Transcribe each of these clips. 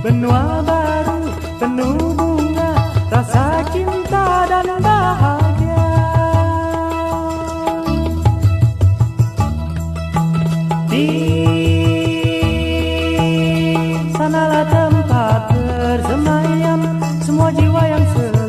Benua baru penuh bunga Rasa cinta dan bahagia. Di sanalah tempat bersemayam Semua jiwa yang selalu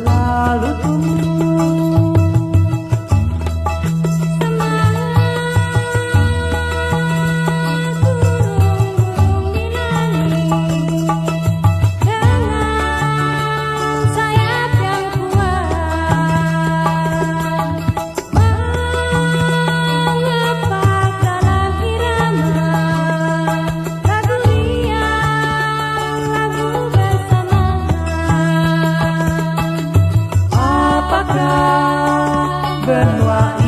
Wah